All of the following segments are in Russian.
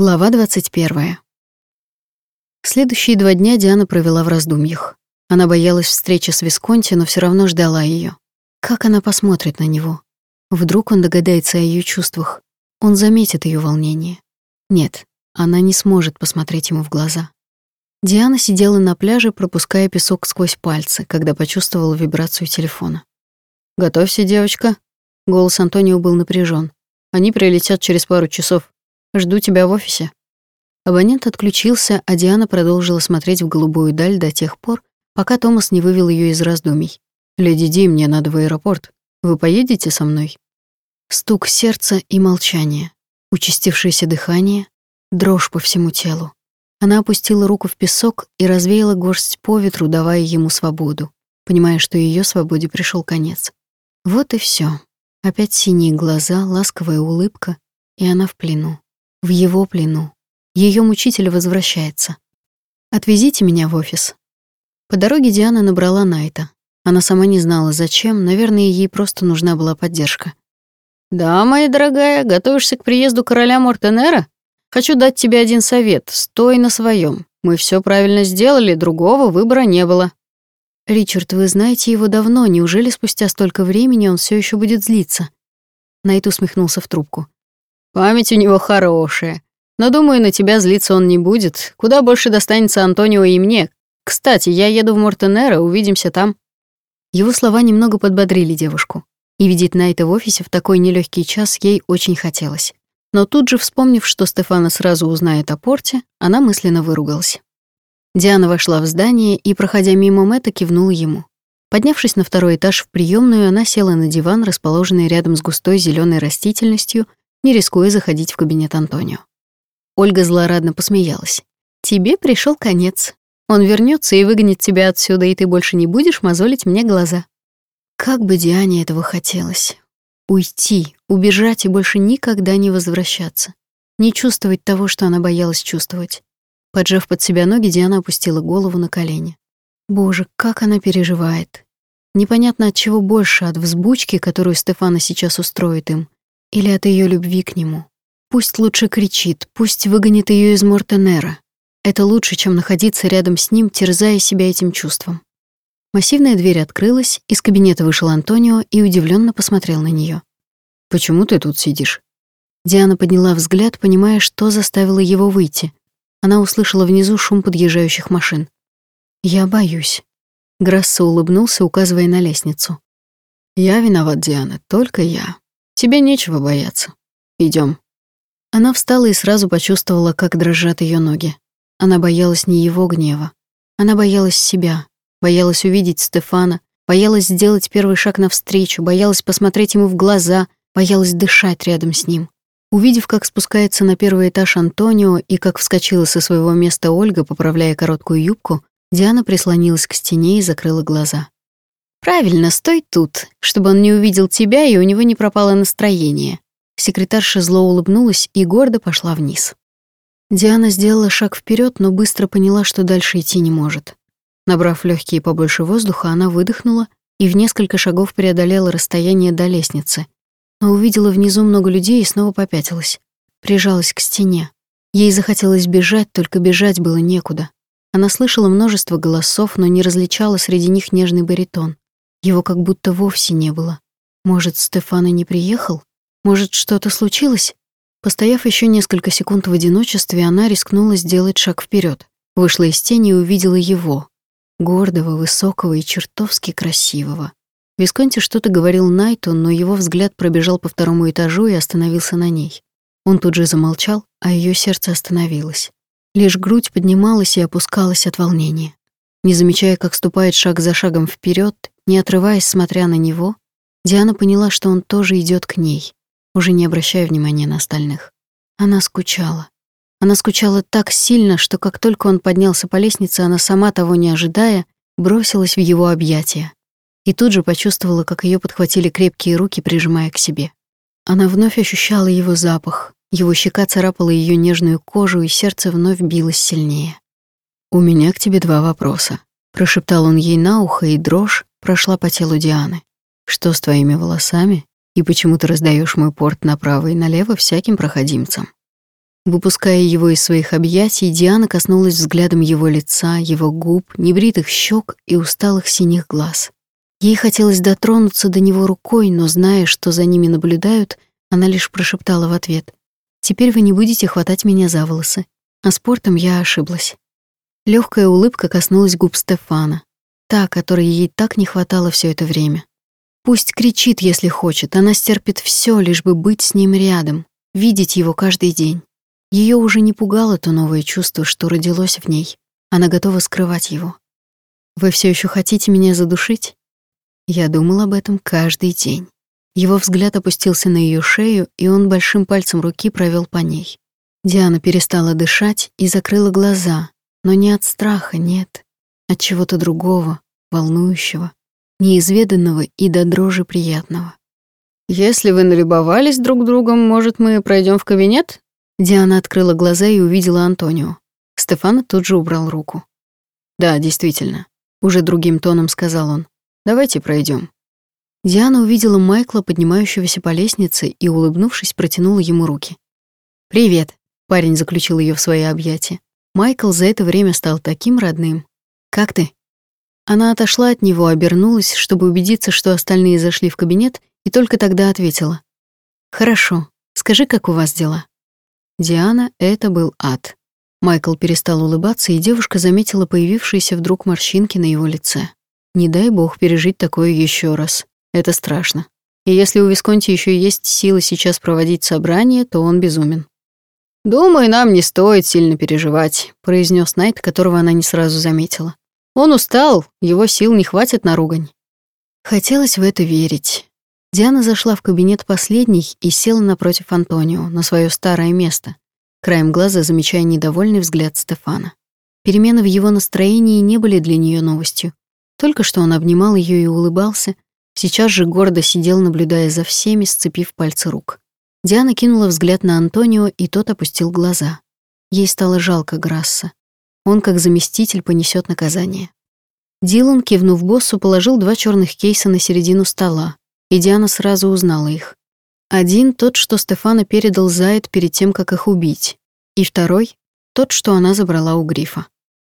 Глава 21. Следующие два дня Диана провела в раздумьях. Она боялась встречи с Висконти, но все равно ждала ее. Как она посмотрит на него? Вдруг он догадается о ее чувствах. Он заметит ее волнение. Нет, она не сможет посмотреть ему в глаза. Диана сидела на пляже, пропуская песок сквозь пальцы, когда почувствовала вибрацию телефона. «Готовься, девочка». Голос Антонио был напряжен. «Они прилетят через пару часов. Жду тебя в офисе». Абонент отключился, а Диана продолжила смотреть в голубую даль до тех пор, пока Томас не вывел ее из раздумий. «Леди Ди, мне надо в аэропорт. Вы поедете со мной?» Стук сердца и молчание, участившееся дыхание, дрожь по всему телу. Она опустила руку в песок и развеяла горсть по ветру, давая ему свободу, понимая, что ее свободе пришел конец. Вот и все. Опять синие глаза, ласковая улыбка, и она в плену в его плену. Ее мучитель возвращается. Отвезите меня в офис. По дороге Диана набрала Найта. Она сама не знала, зачем, наверное, ей просто нужна была поддержка. «Да, моя дорогая, готовишься к приезду короля Мортенера? Хочу дать тебе один совет. Стой на своем. Мы все правильно сделали, другого выбора не было». «Ричард, вы знаете его давно. Неужели спустя столько времени он все еще будет злиться?» Найт усмехнулся в трубку. Память у него хорошая. Но, думаю, на тебя злиться он не будет. Куда больше достанется Антонио и мне. Кстати, я еду в Мортенеро, увидимся там». Его слова немного подбодрили девушку. И видеть Найта в офисе в такой нелегкий час ей очень хотелось. Но тут же, вспомнив, что Стефана сразу узнает о порте, она мысленно выругалась. Диана вошла в здание и, проходя мимо Мэтта, кивнула ему. Поднявшись на второй этаж в приемную, она села на диван, расположенный рядом с густой зеленой растительностью, не рискуя заходить в кабинет Антонио. Ольга злорадно посмеялась. «Тебе пришел конец. Он вернется и выгонит тебя отсюда, и ты больше не будешь мозолить мне глаза». Как бы Диане этого хотелось. Уйти, убежать и больше никогда не возвращаться. Не чувствовать того, что она боялась чувствовать. Поджав под себя ноги, Диана опустила голову на колени. Боже, как она переживает. Непонятно от чего больше, от взбучки, которую Стефана сейчас устроит им, или от ее любви к нему. Пусть лучше кричит, пусть выгонит ее из Мортенера. Это лучше, чем находиться рядом с ним, терзая себя этим чувством. Массивная дверь открылась, из кабинета вышел Антонио и удивленно посмотрел на нее. «Почему ты тут сидишь?» Диана подняла взгляд, понимая, что заставило его выйти. Она услышала внизу шум подъезжающих машин. «Я боюсь». Грасса улыбнулся, указывая на лестницу. «Я виноват, Диана, только я. Тебе нечего бояться. Идем. Она встала и сразу почувствовала, как дрожат ее ноги. Она боялась не его гнева. Она боялась себя, боялась увидеть Стефана, боялась сделать первый шаг навстречу, боялась посмотреть ему в глаза, боялась дышать рядом с ним. Увидев, как спускается на первый этаж Антонио и как вскочила со своего места Ольга, поправляя короткую юбку, Диана прислонилась к стене и закрыла глаза. Правильно, стой тут, чтобы он не увидел тебя и у него не пропало настроение. Секретарша зло улыбнулась и гордо пошла вниз. Диана сделала шаг вперед, но быстро поняла, что дальше идти не может. Набрав легкие побольше воздуха, она выдохнула и в несколько шагов преодолела расстояние до лестницы, но увидела внизу много людей и снова попятилась. Прижалась к стене. Ей захотелось бежать, только бежать было некуда. Она слышала множество голосов, но не различала среди них нежный баритон. Его как будто вовсе не было. Может, Стефана не приехал? Может, что-то случилось? Постояв еще несколько секунд в одиночестве, она рискнула сделать шаг вперед, Вышла из тени и увидела его. Гордого, высокого и чертовски красивого. Висконти что-то говорил Найту, но его взгляд пробежал по второму этажу и остановился на ней. Он тут же замолчал, а ее сердце остановилось. Лишь грудь поднималась и опускалась от волнения. Не замечая, как ступает шаг за шагом вперед, не отрываясь, смотря на него, Диана поняла, что он тоже идет к ней, уже не обращая внимания на остальных. Она скучала. Она скучала так сильно, что как только он поднялся по лестнице, она сама того не ожидая, бросилась в его объятия. И тут же почувствовала, как ее подхватили крепкие руки, прижимая к себе. Она вновь ощущала его запах, его щека царапала ее нежную кожу, и сердце вновь билось сильнее. «У меня к тебе два вопроса», — прошептал он ей на ухо, и дрожь прошла по телу Дианы. Что с твоими волосами? И почему ты раздаешь мой порт направо и налево всяким проходимцам? Выпуская его из своих объятий, Диана коснулась взглядом его лица, его губ, небритых щек и усталых синих глаз. Ей хотелось дотронуться до него рукой, но, зная, что за ними наблюдают, она лишь прошептала в ответ. «Теперь вы не будете хватать меня за волосы. А спортом я ошиблась». Легкая улыбка коснулась губ Стефана, та, которой ей так не хватало все это время. Пусть кричит, если хочет, она стерпит все, лишь бы быть с ним рядом, видеть его каждый день. Ее уже не пугало то новое чувство, что родилось в ней. Она готова скрывать его. «Вы все еще хотите меня задушить?» Я думал об этом каждый день. Его взгляд опустился на ее шею, и он большим пальцем руки провел по ней. Диана перестала дышать и закрыла глаза, но не от страха, нет, от чего-то другого, волнующего, неизведанного и до дрожи приятного. «Если вы налюбовались друг другом, может, мы пройдем в кабинет?» Диана открыла глаза и увидела Антонио. Стефана тут же убрал руку. «Да, действительно», — уже другим тоном сказал он. «Давайте пройдем. Диана увидела Майкла, поднимающегося по лестнице, и, улыбнувшись, протянула ему руки. «Привет», — парень заключил ее в свои объятия. Майкл за это время стал таким родным. «Как ты?» Она отошла от него, обернулась, чтобы убедиться, что остальные зашли в кабинет, и только тогда ответила. «Хорошо. Скажи, как у вас дела?» Диана — это был ад. Майкл перестал улыбаться, и девушка заметила появившиеся вдруг морщинки на его лице. Не дай бог пережить такое еще раз. Это страшно. И если у Висконти еще есть силы сейчас проводить собрание, то он безумен. «Думаю, нам не стоит сильно переживать», — произнес Найт, которого она не сразу заметила. Он устал, его сил не хватит на ругань. Хотелось в это верить. Диана зашла в кабинет последней и села напротив Антонио, на свое старое место, краем глаза замечая недовольный взгляд Стефана. Перемены в его настроении не были для нее новостью. Только что он обнимал ее и улыбался, сейчас же гордо сидел, наблюдая за всеми, сцепив пальцы рук. Диана кинула взгляд на Антонио, и тот опустил глаза. Ей стало жалко Грасса. Он, как заместитель, понесет наказание. Дилан, кивнув боссу, положил два черных кейса на середину стола, и Диана сразу узнала их. Один — тот, что Стефана передал Зайд перед тем, как их убить, и второй — тот, что она забрала у Грифа.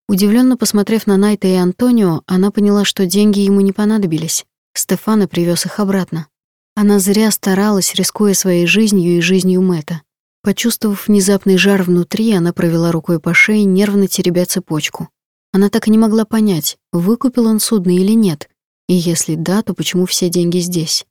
Удивленно посмотрев на Найта и Антонио, она поняла, что деньги ему не понадобились. Стефана привез их обратно. Она зря старалась, рискуя своей жизнью и жизнью Мэта. Почувствовав внезапный жар внутри, она провела рукой по шее, нервно теребя цепочку. Она так и не могла понять, выкупил он судно или нет, и если да, то почему все деньги здесь?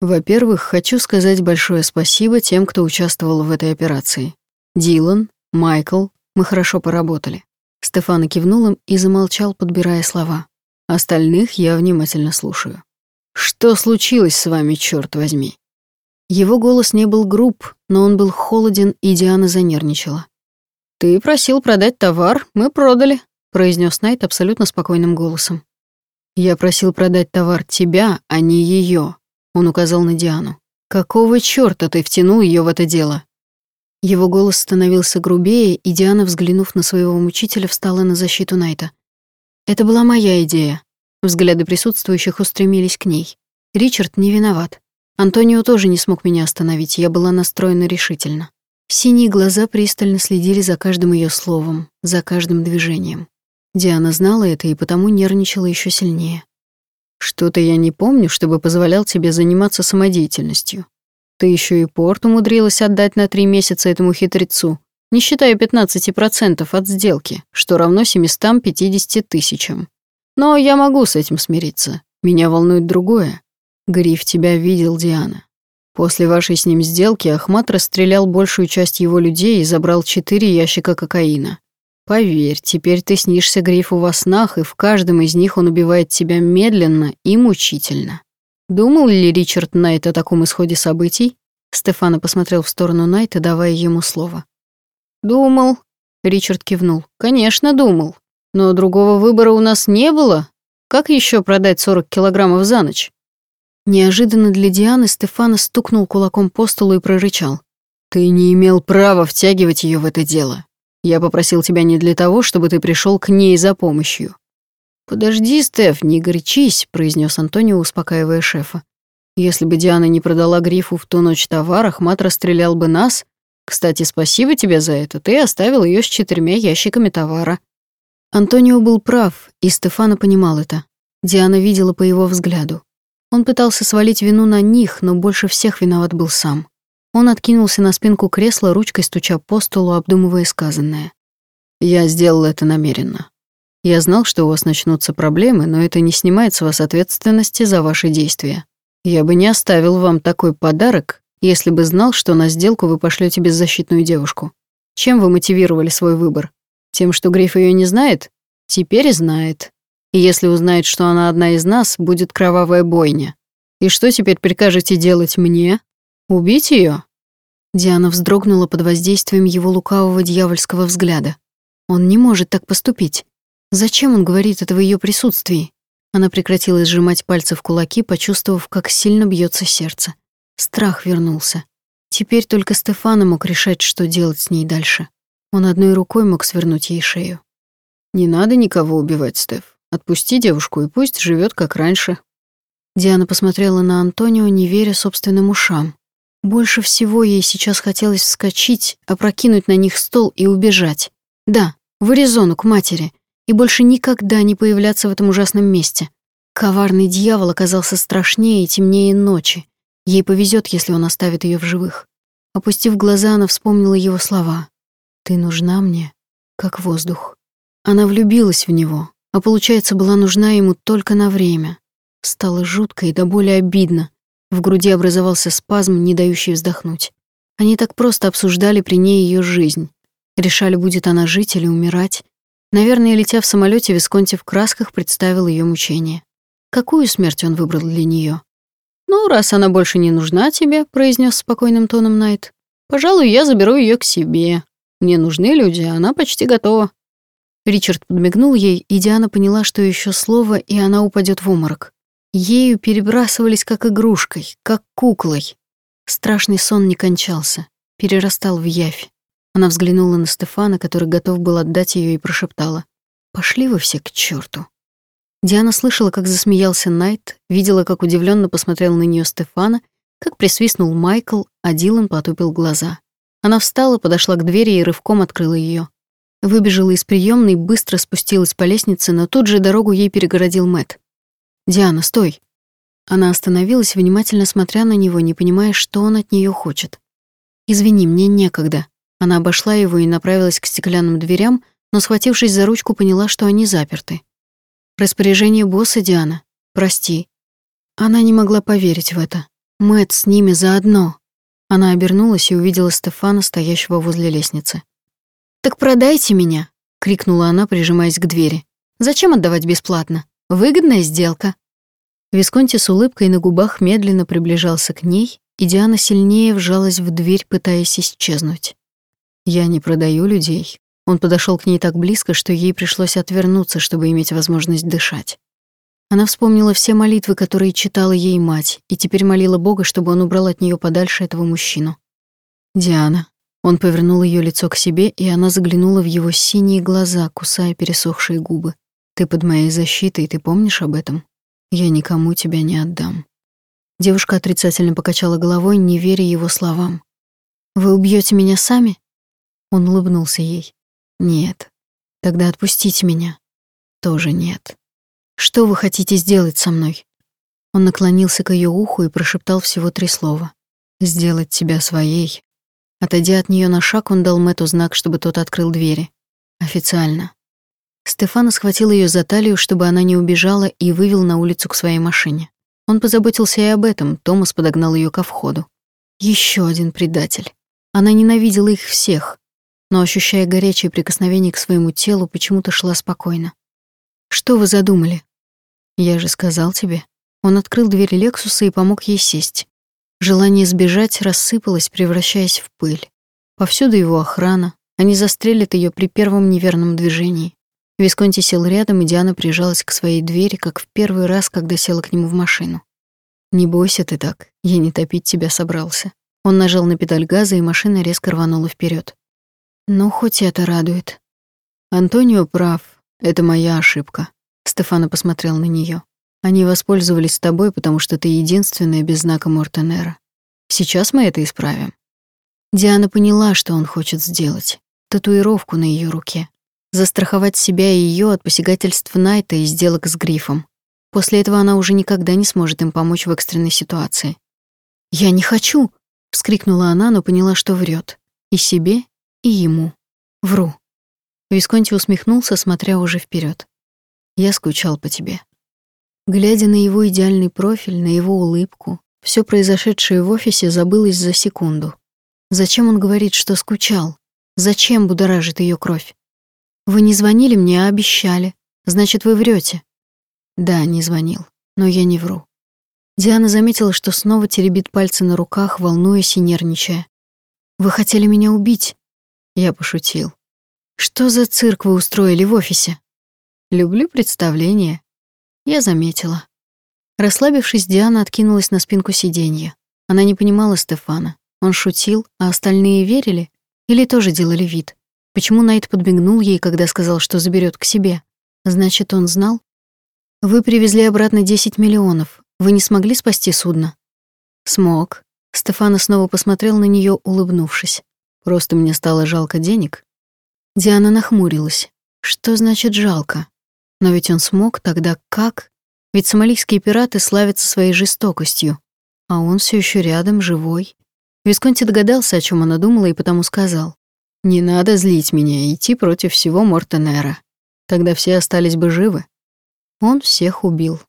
Во-первых, хочу сказать большое спасибо тем, кто участвовал в этой операции. Дилан, Майкл, мы хорошо поработали. Стефан кивнул им и замолчал, подбирая слова. Остальных я внимательно слушаю. Что случилось с вами, черт возьми? Его голос не был груб, но он был холоден, и Диана занервничала. «Ты просил продать товар, мы продали», — произнес Найт абсолютно спокойным голосом. «Я просил продать товар тебя, а не ее», — он указал на Диану. «Какого чёрта ты втянул ее в это дело?» Его голос становился грубее, и Диана, взглянув на своего мучителя, встала на защиту Найта. «Это была моя идея». Взгляды присутствующих устремились к ней. «Ричард не виноват. Антонио тоже не смог меня остановить, я была настроена решительно. Синие глаза пристально следили за каждым ее словом, за каждым движением. Диана знала это и потому нервничала еще сильнее. «Что-то я не помню, чтобы позволял тебе заниматься самодеятельностью. Ты еще и порт умудрилась отдать на три месяца этому хитрецу, не считая 15% от сделки, что равно 750 тысячам. Но я могу с этим смириться. Меня волнует другое. Гриф тебя видел, Диана. После вашей с ним сделки Ахмат расстрелял большую часть его людей и забрал четыре ящика кокаина. Поверь, теперь ты снишься Грифу во снах, и в каждом из них он убивает тебя медленно и мучительно. Думал ли Ричард Найт о таком исходе событий? Стефана посмотрел в сторону Найта, давая ему слово. «Думал», — Ричард кивнул. «Конечно, думал. Но другого выбора у нас не было. Как еще продать 40 килограммов за ночь?» Неожиданно для Дианы Стефана стукнул кулаком по столу и прорычал. «Ты не имел права втягивать ее в это дело. Я попросил тебя не для того, чтобы ты пришел к ней за помощью». «Подожди, Стеф, не горячись», — произнес Антонио, успокаивая шефа. «Если бы Диана не продала Грифу в ту ночь товар, Ахмат расстрелял бы нас, Кстати, спасибо тебе за это. Ты оставил ее с четырьмя ящиками товара. Антонио был прав, и Стефана понимал это. Диана видела по его взгляду. Он пытался свалить вину на них, но больше всех виноват был сам. Он откинулся на спинку кресла, ручкой стуча по столу, обдумывая сказанное. «Я сделал это намеренно. Я знал, что у вас начнутся проблемы, но это не снимает с вас ответственности за ваши действия. Я бы не оставил вам такой подарок, если бы знал, что на сделку вы пошлете беззащитную девушку. Чем вы мотивировали свой выбор? Тем, что Гриф ее не знает? Теперь знает. И если узнает, что она одна из нас, будет кровавая бойня. И что теперь прикажете делать мне? Убить ее? Диана вздрогнула под воздействием его лукавого дьявольского взгляда. Он не может так поступить. Зачем он говорит это в ее присутствии? Она прекратила сжимать пальцы в кулаки, почувствовав, как сильно бьется сердце. Страх вернулся. Теперь только Стефана мог решать, что делать с ней дальше. Он одной рукой мог свернуть ей шею. «Не надо никого убивать, Стеф. Отпусти девушку и пусть живет как раньше». Диана посмотрела на Антонио, не веря собственным ушам. Больше всего ей сейчас хотелось вскочить, опрокинуть на них стол и убежать. Да, в Аризону, к матери, и больше никогда не появляться в этом ужасном месте. Коварный дьявол оказался страшнее и темнее ночи. Ей повезет, если он оставит ее в живых. Опустив глаза, она вспомнила его слова. «Ты нужна мне, как воздух». Она влюбилась в него, а получается, была нужна ему только на время. Стало жутко и до боли обидно. В груди образовался спазм, не дающий вздохнуть. Они так просто обсуждали при ней ее жизнь. Решали, будет она жить или умирать. Наверное, летя в самолете, Висконти в красках представил ее мучение. Какую смерть он выбрал для нее? «Ну, раз она больше не нужна тебе», — произнес спокойным тоном Найт, «пожалуй, я заберу ее к себе. Мне нужны люди, она почти готова». Ричард подмигнул ей, и Диана поняла, что еще слово, и она упадет в уморок. Ею перебрасывались как игрушкой, как куклой. Страшный сон не кончался, перерастал в явь. Она взглянула на Стефана, который готов был отдать ее, и прошептала. «Пошли вы все к черту. Диана слышала, как засмеялся Найт, видела, как удивленно посмотрел на нее Стефана, как присвистнул Майкл, а Дилан потупил глаза. Она встала, подошла к двери и рывком открыла ее. Выбежала из приемной, быстро спустилась по лестнице, но тут же дорогу ей перегородил Мэт. «Диана, стой!» Она остановилась, внимательно смотря на него, не понимая, что он от нее хочет. «Извини, мне некогда». Она обошла его и направилась к стеклянным дверям, но, схватившись за ручку, поняла, что они заперты. «Распоряжение босса, Диана. Прости». Она не могла поверить в это. Мэт с ними заодно. Она обернулась и увидела Стефана, стоящего возле лестницы. «Так продайте меня!» — крикнула она, прижимаясь к двери. «Зачем отдавать бесплатно? Выгодная сделка!» Висконти с улыбкой на губах медленно приближался к ней, и Диана сильнее вжалась в дверь, пытаясь исчезнуть. «Я не продаю людей». Он подошел к ней так близко, что ей пришлось отвернуться, чтобы иметь возможность дышать. Она вспомнила все молитвы, которые читала ей мать, и теперь молила Бога, чтобы он убрал от нее подальше этого мужчину. «Диана, он повернул ее лицо к себе, и она заглянула в его синие глаза, кусая пересохшие губы. «Ты под моей защитой, ты помнишь об этом? Я никому тебя не отдам». Девушка отрицательно покачала головой, не веря его словам. «Вы убьете меня сами?» Он улыбнулся ей. «Нет. Тогда отпустите меня». «Тоже нет». «Что вы хотите сделать со мной?» Он наклонился к ее уху и прошептал всего три слова. «Сделать тебя своей, Отойдя от нее на шаг, он дал Мэту знак, чтобы тот открыл двери. Официально. Стефана схватил ее за талию, чтобы она не убежала, и вывел на улицу к своей машине. Он позаботился и об этом, Томас подогнал ее ко входу. Еще один предатель. Она ненавидела их всех, но, ощущая горячее прикосновение к своему телу, почему-то шла спокойно. «Что вы задумали?» «Я же сказал тебе». Он открыл дверь Лексуса и помог ей сесть. Желание сбежать рассыпалось, превращаясь в пыль. Повсюду его охрана. Они застрелят ее при первом неверном движении. Висконти сел рядом, и Диана прижалась к своей двери, как в первый раз, когда села к нему в машину. «Не бойся ты так, я не топить тебя собрался». Он нажал на педаль газа, и машина резко рванула вперед. «Ну, хоть это радует». «Антонио прав, это моя ошибка», — Стефано посмотрел на нее. Они воспользовались тобой, потому что ты единственная без знака Мортенера. Сейчас мы это исправим. Диана поняла, что он хочет сделать. Татуировку на ее руке. Застраховать себя и ее от посягательств Найта и сделок с грифом. После этого она уже никогда не сможет им помочь в экстренной ситуации. «Я не хочу!» — вскрикнула она, но поняла, что врет. И себе, и ему. Вру. Висконти усмехнулся, смотря уже вперед. «Я скучал по тебе». Глядя на его идеальный профиль, на его улыбку, все произошедшее в офисе забылось за секунду. Зачем он говорит, что скучал? Зачем будоражит ее кровь? Вы не звонили мне, а обещали. Значит, вы врете. Да, не звонил, но я не вру. Диана заметила, что снова теребит пальцы на руках, волнуясь и нервничая. Вы хотели меня убить? Я пошутил. Что за цирк вы устроили в офисе? Люблю представления. Я заметила. Расслабившись, Диана откинулась на спинку сиденья. Она не понимала Стефана. Он шутил, а остальные верили или тоже делали вид. Почему Найт подмигнул ей, когда сказал, что заберет к себе? Значит, он знал? Вы привезли обратно 10 миллионов. Вы не смогли спасти судно? Смог. Стефана снова посмотрел на нее, улыбнувшись. Просто мне стало жалко денег. Диана нахмурилась. Что значит жалко? Но ведь он смог, тогда как? Ведь сомалийские пираты славятся своей жестокостью, а он все еще рядом, живой. Висконти догадался, о чем она думала, и потому сказал: "Не надо злить меня и идти против всего Мортенера. Тогда все остались бы живы. Он всех убил.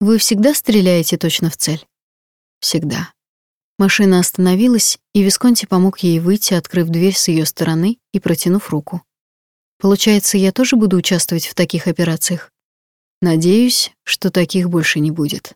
Вы всегда стреляете точно в цель? Всегда. Машина остановилась, и Висконти помог ей выйти, открыв дверь с ее стороны и протянув руку. Получается, я тоже буду участвовать в таких операциях? Надеюсь, что таких больше не будет.